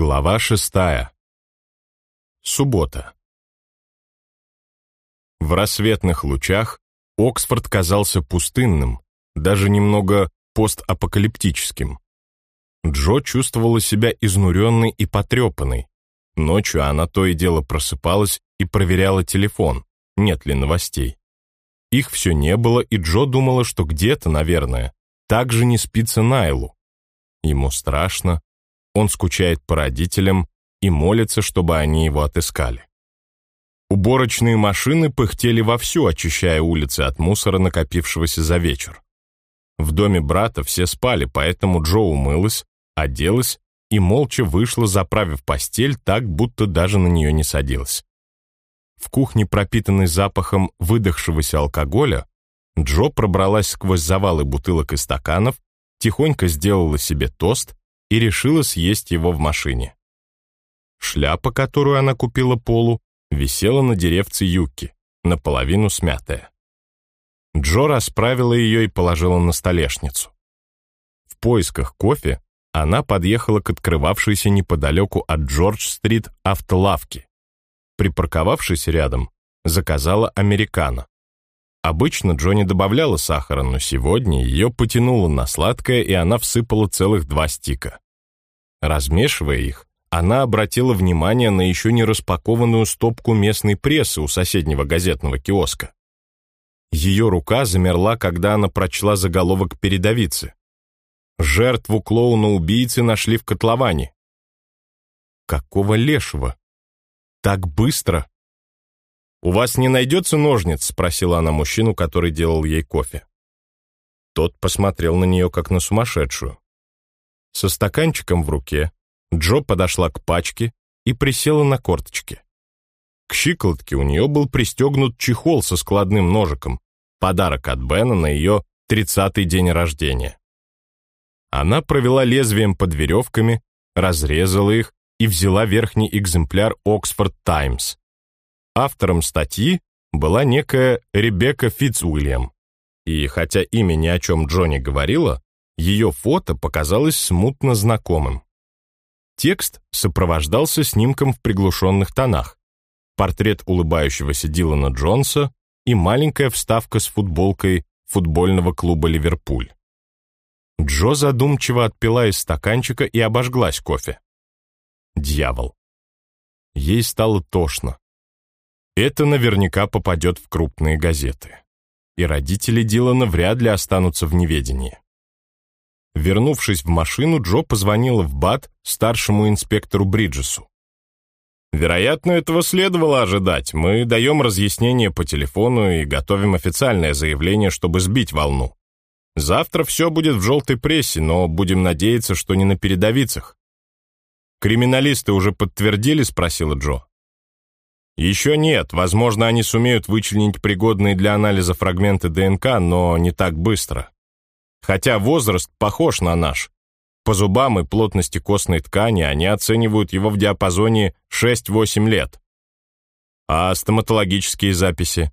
Глава шестая. Суббота. В рассветных лучах Оксфорд казался пустынным, даже немного постапокалиптическим. Джо чувствовала себя изнуренной и потрепанной. Ночью она то и дело просыпалась и проверяла телефон, нет ли новостей. Их все не было, и Джо думала, что где-то, наверное, так же не спится Найлу. Ему страшно, он скучает по родителям и молится, чтобы они его отыскали. Уборочные машины пыхтели вовсю, очищая улицы от мусора, накопившегося за вечер. В доме брата все спали, поэтому Джо умылась, оделась и молча вышла, заправив постель так, будто даже на нее не садилась. В кухне, пропитанной запахом выдохшегося алкоголя, Джо пробралась сквозь завалы бутылок и стаканов, тихонько сделала себе тост и решила съесть его в машине. Шляпа, которую она купила Полу, висела на деревце юбки, наполовину смятая. Джо расправила ее и положила на столешницу. В поисках кофе она подъехала к открывавшейся неподалеку от Джордж-стрит автолавке. Припарковавшись рядом, заказала американо. Обычно Джонни добавляла сахара, но сегодня ее потянуло на сладкое, и она всыпала целых два стика. Размешивая их, она обратила внимание на еще не распакованную стопку местной прессы у соседнего газетного киоска. Ее рука замерла, когда она прочла заголовок передовицы. Жертву клоуна-убийцы нашли в котловане. Какого лешего? Так быстро? «У вас не найдется ножниц?» — спросила она мужчину, который делал ей кофе. Тот посмотрел на нее, как на сумасшедшую. Со стаканчиком в руке Джо подошла к пачке и присела на корточки. К щиколотке у нее был пристегнут чехол со складным ножиком, подарок от Бена на ее тридцатый день рождения. Она провела лезвием под веревками, разрезала их и взяла верхний экземпляр «Оксфорд Таймс». Автором статьи была некая Ребекка Фитцуильям, и хотя имя ни о чем Джонни говорила, ее фото показалось смутно знакомым. Текст сопровождался снимком в приглушенных тонах, портрет улыбающегося Дилана Джонса и маленькая вставка с футболкой футбольного клуба «Ливерпуль». Джо задумчиво отпила из стаканчика и обожглась кофе. Дьявол. Ей стало тошно. Это наверняка попадет в крупные газеты. И родители Дилана вряд ли останутся в неведении. Вернувшись в машину, Джо позвонила в БАТ старшему инспектору Бриджесу. «Вероятно, этого следовало ожидать. Мы даем разъяснение по телефону и готовим официальное заявление, чтобы сбить волну. Завтра все будет в желтой прессе, но будем надеяться, что не на передовицах». «Криминалисты уже подтвердили?» — спросила Джо. «Еще нет. Возможно, они сумеют вычленить пригодные для анализа фрагменты ДНК, но не так быстро. Хотя возраст похож на наш. По зубам и плотности костной ткани они оценивают его в диапазоне 6-8 лет. А стоматологические записи?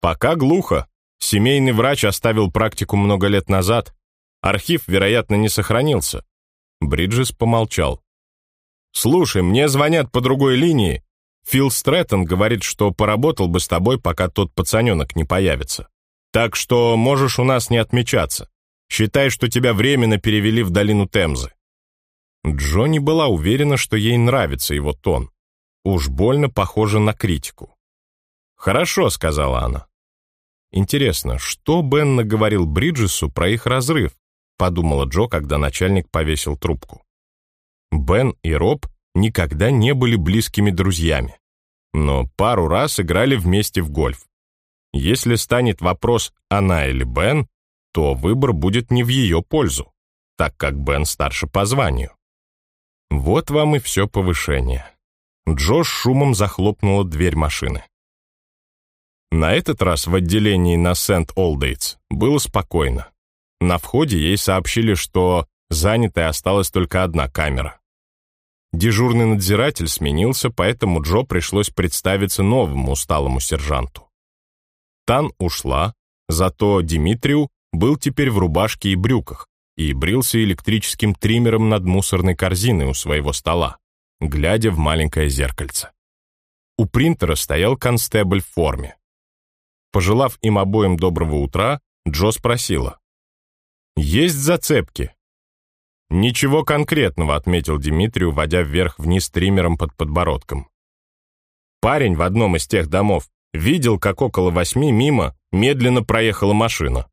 Пока глухо. Семейный врач оставил практику много лет назад. Архив, вероятно, не сохранился. Бриджес помолчал. «Слушай, мне звонят по другой линии. Фил Стрэттон говорит, что поработал бы с тобой, пока тот пацаненок не появится. Так что можешь у нас не отмечаться. Считай, что тебя временно перевели в долину Темзы». Джонни была уверена, что ей нравится его тон. Уж больно похоже на критику. «Хорошо», — сказала она. «Интересно, что Бен наговорил Бриджесу про их разрыв?» — подумала Джо, когда начальник повесил трубку. Бен и Роб никогда не были близкими друзьями, но пару раз играли вместе в гольф. Если станет вопрос, она или Бен, то выбор будет не в ее пользу, так как Бен старше по званию. Вот вам и все повышение. Джош шумом захлопнула дверь машины. На этот раз в отделении на Сент-Олдейтс было спокойно. На входе ей сообщили, что занятой осталась только одна камера. Дежурный надзиратель сменился, поэтому Джо пришлось представиться новому усталому сержанту. Тан ушла, зато Димитрию был теперь в рубашке и брюках, и брился электрическим триммером над мусорной корзиной у своего стола, глядя в маленькое зеркальце. У принтера стоял констебль в форме. Пожелав им обоим доброго утра, Джо спросила. «Есть зацепки?» «Ничего конкретного», — отметил Дмитрий, водя вверх-вниз триммером под подбородком. Парень в одном из тех домов видел, как около восьми мимо медленно проехала машина.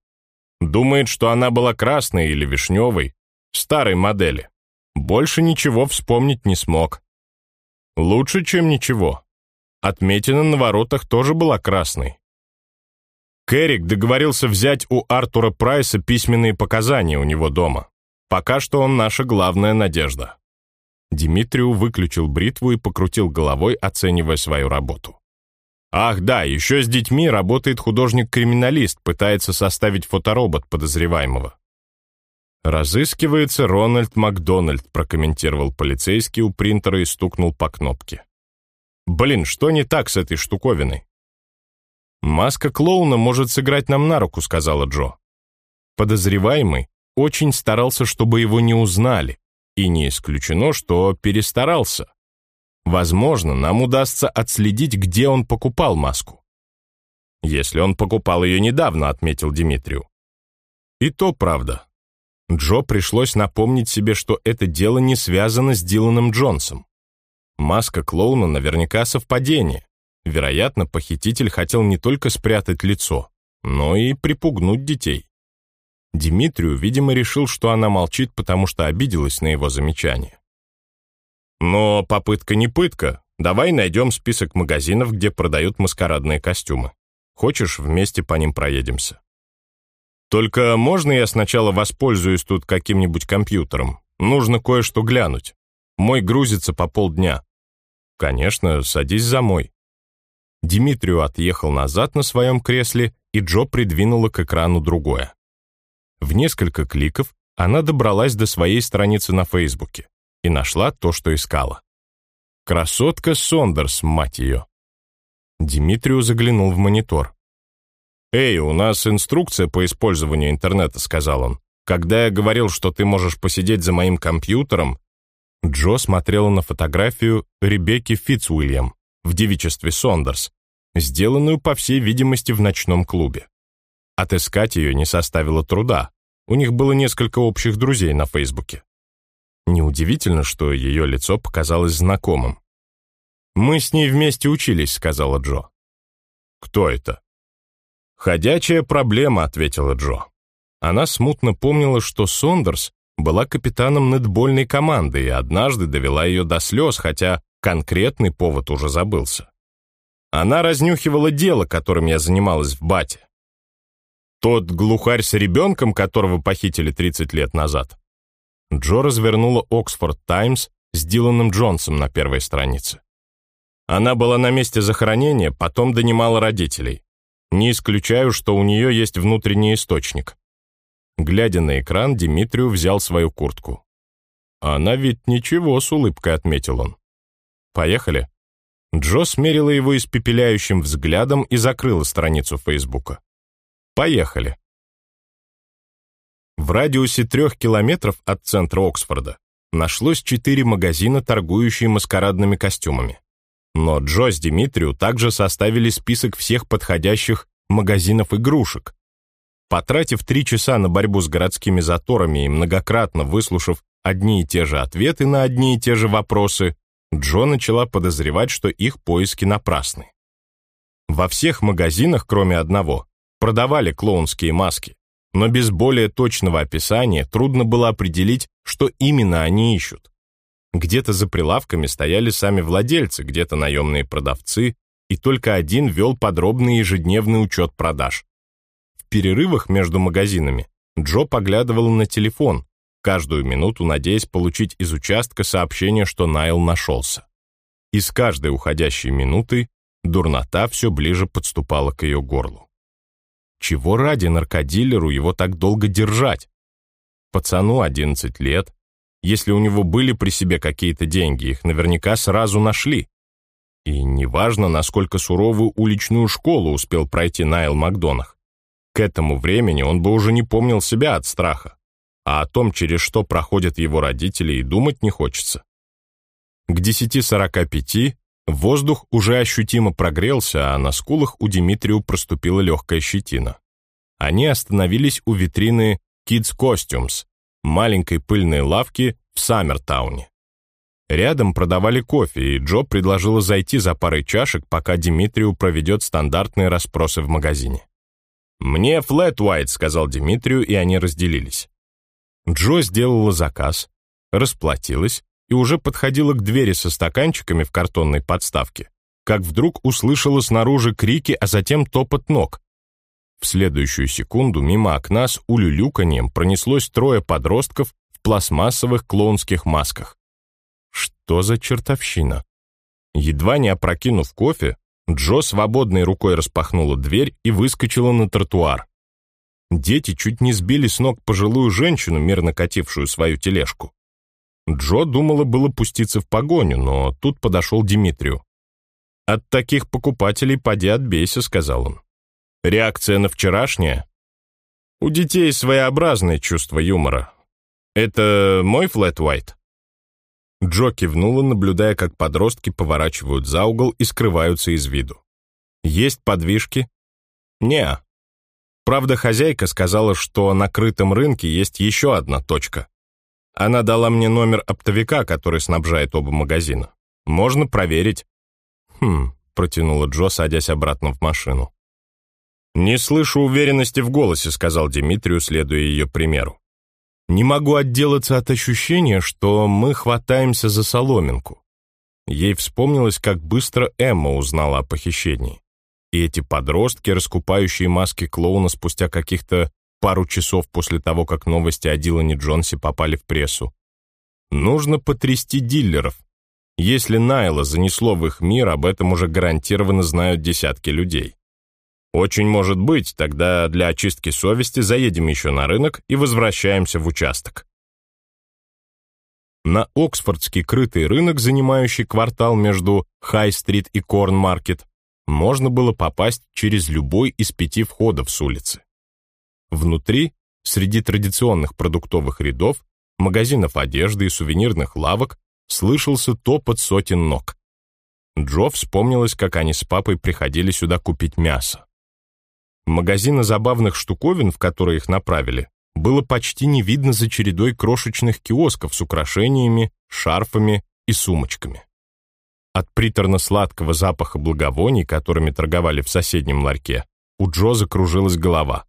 Думает, что она была красной или вишневой, старой модели. Больше ничего вспомнить не смог. Лучше, чем ничего. Отметина на воротах тоже была красной. Керрик договорился взять у Артура Прайса письменные показания у него дома. Пока что он наша главная надежда. Димитрию выключил бритву и покрутил головой, оценивая свою работу. Ах да, еще с детьми работает художник-криминалист, пытается составить фоторобот подозреваемого. «Разыскивается Рональд Макдональд», прокомментировал полицейский у принтера и стукнул по кнопке. «Блин, что не так с этой штуковиной?» «Маска клоуна может сыграть нам на руку», — сказала Джо. Подозреваемый очень старался, чтобы его не узнали, и не исключено, что перестарался. Возможно, нам удастся отследить, где он покупал маску. Если он покупал ее недавно, отметил Димитрию. И то правда. Джо пришлось напомнить себе, что это дело не связано с Диланом Джонсом. Маска клоуна наверняка совпадение. Вероятно, похититель хотел не только спрятать лицо, но и припугнуть детей. Димитрию, видимо, решил, что она молчит, потому что обиделась на его замечание. Но попытка не пытка. Давай найдем список магазинов, где продают маскарадные костюмы. Хочешь, вместе по ним проедемся? Только можно я сначала воспользуюсь тут каким-нибудь компьютером? Нужно кое-что глянуть. Мой грузится по полдня. Конечно, садись за мой. Димитрию отъехал назад на своем кресле, и Джо придвинула к экрану другое. В несколько кликов она добралась до своей страницы на Фейсбуке и нашла то, что искала. Красотка Сондерс, мать ее. Димитрию заглянул в монитор. «Эй, у нас инструкция по использованию интернета», — сказал он. «Когда я говорил, что ты можешь посидеть за моим компьютером...» Джо смотрела на фотографию Ребекки Фитцуильям в девичестве Сондерс, сделанную, по всей видимости, в ночном клубе. Отыскать ее не составило труда. У них было несколько общих друзей на Фейсбуке. Неудивительно, что ее лицо показалось знакомым. «Мы с ней вместе учились», — сказала Джо. «Кто это?» «Ходячая проблема», — ответила Джо. Она смутно помнила, что Сондерс была капитаном нетбольной команды и однажды довела ее до слез, хотя конкретный повод уже забылся. Она разнюхивала дело, которым я занималась в Бате. Тот глухарь с ребенком, которого похитили 30 лет назад. Джо развернула «Оксфорд Таймс» с Диланом Джонсом на первой странице. Она была на месте захоронения, потом донимала родителей. Не исключаю, что у нее есть внутренний источник. Глядя на экран, Димитрию взял свою куртку. «Она ведь ничего», — с улыбкой отметил он. «Поехали». Джо смерила его испепеляющим взглядом и закрыла страницу Фейсбука. «Поехали». В радиусе трех километров от центра Оксфорда нашлось четыре магазина, торгующие маскарадными костюмами. Но Джо с Димитрию также составили список всех подходящих магазинов игрушек. Потратив три часа на борьбу с городскими заторами и многократно выслушав одни и те же ответы на одни и те же вопросы, Джо начала подозревать, что их поиски напрасны. Во всех магазинах, кроме одного, продавали клоунские маски но без более точного описания трудно было определить, что именно они ищут. Где-то за прилавками стояли сами владельцы, где-то наемные продавцы, и только один вел подробный ежедневный учет продаж. В перерывах между магазинами Джо поглядывал на телефон, каждую минуту надеясь получить из участка сообщение, что Найл нашелся. И с каждой уходящей минутой дурнота все ближе подступала к ее горлу. Чего ради наркодилеру его так долго держать? Пацану 11 лет. Если у него были при себе какие-то деньги, их наверняка сразу нашли. И неважно, насколько суровую уличную школу успел пройти Найл Макдонах. К этому времени он бы уже не помнил себя от страха. а о том, через что проходят его родители, и думать не хочется. К 10.45 воздух уже ощутимо прогрелся, а на скулах у Димитрию проступила легкая щетина. Они остановились у витрины Kids Costumes, маленькой пыльной лавки в Саммертауне. Рядом продавали кофе, и Джо предложила зайти за парой чашек, пока Димитрию проведет стандартные расспросы в магазине. «Мне флэт white», — сказал Димитрию, и они разделились. Джо сделала заказ, расплатилась и уже подходила к двери со стаканчиками в картонной подставке, как вдруг услышала снаружи крики, а затем топот ног. В следующую секунду мимо окна с улюлюканьем пронеслось трое подростков в пластмассовых клоунских масках. Что за чертовщина? Едва не опрокинув кофе, Джо свободной рукой распахнула дверь и выскочила на тротуар. Дети чуть не сбили с ног пожилую женщину, мирно катившую свою тележку. Джо думала было пуститься в погоню, но тут подошел Димитрию. «От таких покупателей поди отбейся», — сказал он. «Реакция на вчерашнее?» «У детей своеобразное чувство юмора. Это мой флэт Уайт?» Джо кивнула, наблюдая, как подростки поворачивают за угол и скрываются из виду. «Есть подвижки?» «Не». Правда, хозяйка сказала, что на крытом рынке есть еще одна точка. Она дала мне номер оптовика, который снабжает оба магазина. Можно проверить. «Хм», — протянула Джо, садясь обратно в машину. «Не слышу уверенности в голосе», — сказал Димитрию, следуя ее примеру. Не могу отделаться от ощущения, что мы хватаемся за соломинку. Ей вспомнилось, как быстро Эмма узнала о похищении. И эти подростки, раскупающие маски клоуна спустя каких-то пару часов после того, как новости о Дилане Джонсе попали в прессу. Нужно потрясти дилеров. Если Найла занесло в их мир, об этом уже гарантированно знают десятки людей. Очень может быть, тогда для очистки совести заедем еще на рынок и возвращаемся в участок. На Оксфордский крытый рынок, занимающий квартал между Хай-стрит и Корн-маркет, можно было попасть через любой из пяти входов с улицы. Внутри, среди традиционных продуктовых рядов, магазинов одежды и сувенирных лавок, слышался топот сотен ног. Джо вспомнилось, как они с папой приходили сюда купить мясо. Магазина забавных штуковин, в которые их направили, было почти не видно за чередой крошечных киосков с украшениями, шарфами и сумочками. От приторно-сладкого запаха благовоний, которыми торговали в соседнем ларьке, у Джо закружилась голова.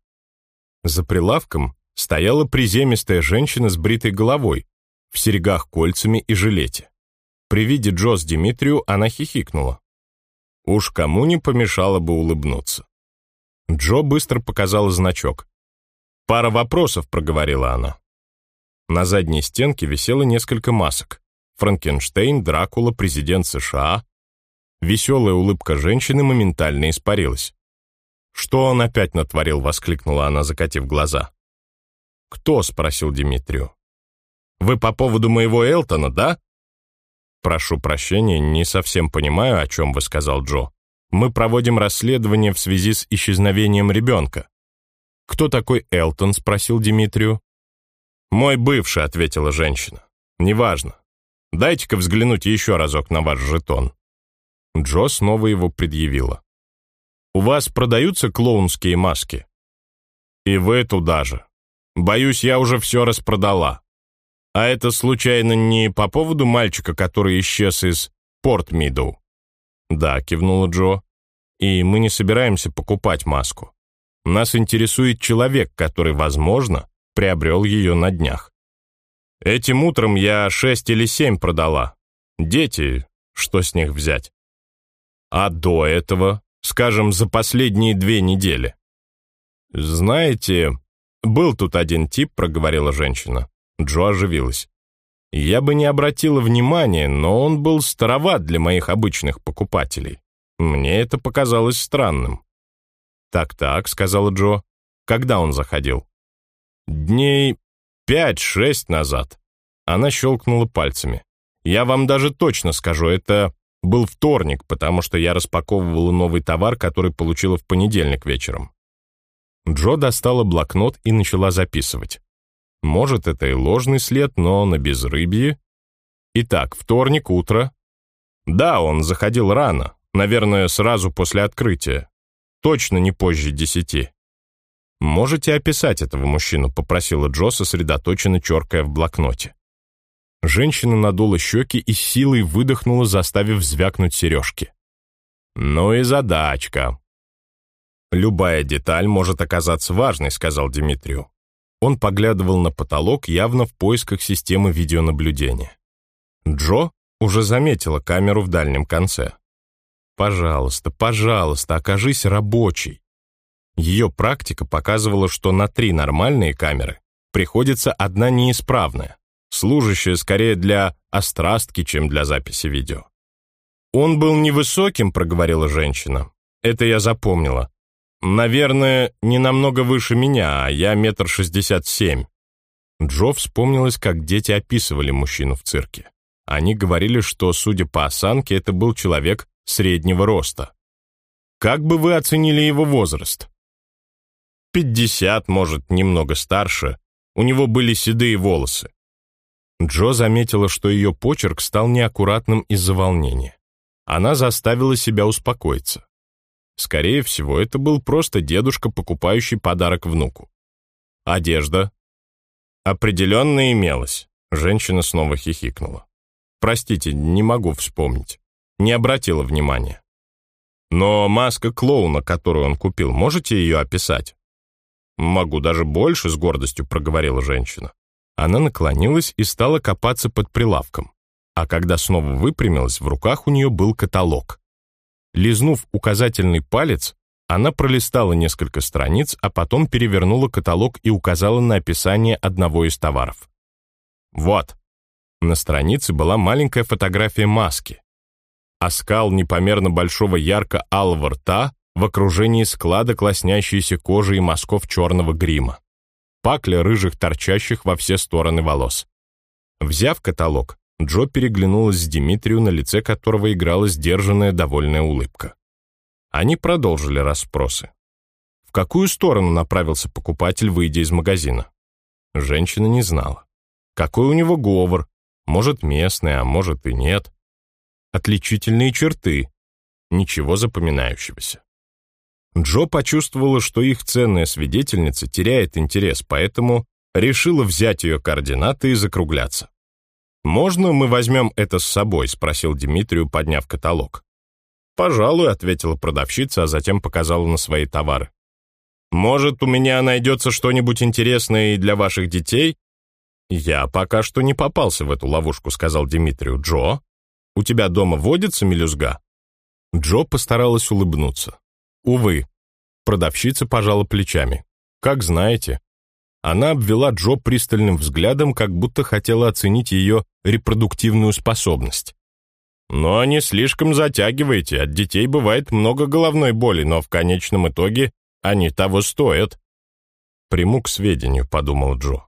За прилавком стояла приземистая женщина с бритой головой, в серьгах кольцами и жилете. При виде Джо с Димитрию она хихикнула. Уж кому не помешало бы улыбнуться. Джо быстро показала значок. «Пара вопросов», — проговорила она. На задней стенке висело несколько масок. Франкенштейн, Дракула, президент США. Веселая улыбка женщины моментально испарилась. «Что он опять натворил?» — воскликнула она, закатив глаза. «Кто?» — спросил Димитрию. «Вы по поводу моего Элтона, да?» «Прошу прощения, не совсем понимаю, о чем вы сказал Джо. Мы проводим расследование в связи с исчезновением ребенка. «Кто такой Элтон?» — спросил Димитрию. «Мой бывший», — ответила женщина. «Неважно. Дайте-ка взглянуть еще разок на ваш жетон». Джо снова его предъявила. «У вас продаются клоунские маски?» «И вы туда же. Боюсь, я уже все распродала. А это, случайно, не по поводу мальчика, который исчез из Порт-Мидоу?» «Да», — кивнула Джо. «И мы не собираемся покупать маску. Нас интересует человек, который, возможно, приобрел ее на днях. Этим утром я шесть или семь продала. Дети, что с них взять? А до этого, скажем, за последние две недели. Знаете, был тут один тип, проговорила женщина. Джо оживилась. Я бы не обратила внимания, но он был староват для моих обычных покупателей. Мне это показалось странным. «Так-так», — сказала Джо. «Когда он заходил?» «Дней пять-шесть назад». Она щелкнула пальцами. «Я вам даже точно скажу, это был вторник, потому что я распаковывала новый товар, который получила в понедельник вечером». Джо достала блокнот и начала записывать. Может, это и ложный след, но на безрыбье. Итак, вторник, утро. Да, он заходил рано, наверное, сразу после открытия. Точно не позже десяти. «Можете описать этого мужчину?» — попросила Джо, сосредоточенно черкая в блокноте. Женщина надула щеки и силой выдохнула, заставив звякнуть сережки. «Ну и задачка». «Любая деталь может оказаться важной», — сказал Дмитрию. Он поглядывал на потолок, явно в поисках системы видеонаблюдения. Джо уже заметила камеру в дальнем конце. «Пожалуйста, пожалуйста, окажись рабочей». Ее практика показывала, что на три нормальные камеры приходится одна неисправная, служащая скорее для острастки, чем для записи видео. «Он был невысоким», — проговорила женщина. «Это я запомнила. Наверное, не намного выше меня, а я метр шестьдесят семь». Джо вспомнилась, как дети описывали мужчину в цирке. Они говорили, что, судя по осанке, это был человек среднего роста. Как бы вы оценили его возраст? Пятьдесят, может, немного старше. У него были седые волосы. Джо заметила, что ее почерк стал неаккуратным из-за волнения. Она заставила себя успокоиться. Скорее всего, это был просто дедушка, покупающий подарок внуку. Одежда. Определенно имелась. Женщина снова хихикнула. Простите, не могу вспомнить. Не обратила внимания. Но маска клоуна, которую он купил, можете ее описать? «Могу даже больше», — с гордостью проговорила женщина. Она наклонилась и стала копаться под прилавком. А когда снова выпрямилась, в руках у нее был каталог. Лизнув указательный палец, она пролистала несколько страниц, а потом перевернула каталог и указала на описание одного из товаров. «Вот». На странице была маленькая фотография маски. Оскал непомерно большого ярко-алого рта в окружении складок лоснящейся кожи и мазков черного грима. Пакля рыжих, торчащих во все стороны волос. Взяв каталог, Джо переглянулась с Димитрию, на лице которого играла сдержанная довольная улыбка. Они продолжили расспросы. В какую сторону направился покупатель, выйдя из магазина? Женщина не знала. Какой у него говор? Может, местный, а может и нет. Отличительные черты. Ничего запоминающегося. Джо почувствовала, что их ценная свидетельница теряет интерес, поэтому решила взять ее координаты и закругляться. «Можно мы возьмем это с собой?» — спросил Дмитрию, подняв каталог. «Пожалуй», — ответила продавщица, а затем показала на свои товары. «Может, у меня найдется что-нибудь интересное и для ваших детей?» «Я пока что не попался в эту ловушку», — сказал Дмитрию. «Джо, у тебя дома водится мелюзга?» Джо постаралась улыбнуться. Увы, продавщица пожала плечами. Как знаете. Она обвела Джо пристальным взглядом, как будто хотела оценить ее репродуктивную способность. Но не слишком затягивайте, от детей бывает много головной боли, но в конечном итоге они того стоят. Приму к сведению, подумал Джо.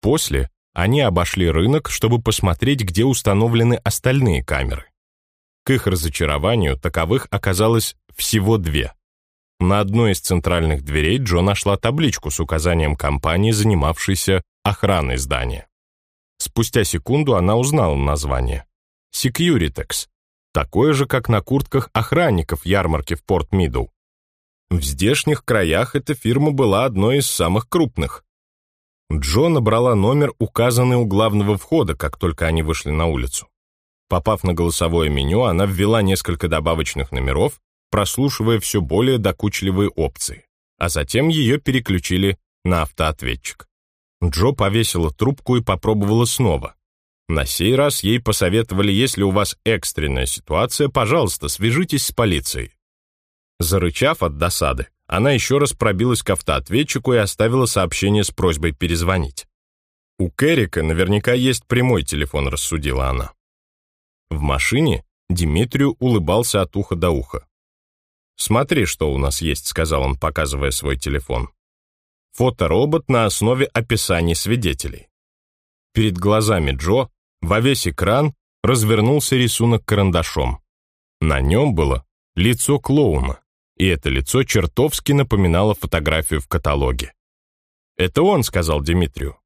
После они обошли рынок, чтобы посмотреть, где установлены остальные камеры. К их разочарованию таковых оказалось всего две. На одной из центральных дверей Джо нашла табличку с указанием компании, занимавшейся охраной здания. Спустя секунду она узнала название. Securitex. Такое же, как на куртках охранников ярмарки в Порт Мидл. В здешних краях эта фирма была одной из самых крупных. Джо набрала номер, указанный у главного входа, как только они вышли на улицу. Попав на голосовое меню, она ввела несколько добавочных номеров прослушивая все более докучливые опции, а затем ее переключили на автоответчик. Джо повесила трубку и попробовала снова. На сей раз ей посоветовали, если у вас экстренная ситуация, пожалуйста, свяжитесь с полицией. Зарычав от досады, она еще раз пробилась к автоответчику и оставила сообщение с просьбой перезвонить. «У Керрика наверняка есть прямой телефон», — рассудила она. В машине Димитрию улыбался от уха до уха. «Смотри, что у нас есть», — сказал он, показывая свой телефон. Фоторобот на основе описаний свидетелей. Перед глазами Джо во весь экран развернулся рисунок карандашом. На нем было лицо клоуна, и это лицо чертовски напоминало фотографию в каталоге. «Это он», — сказал Дмитрию.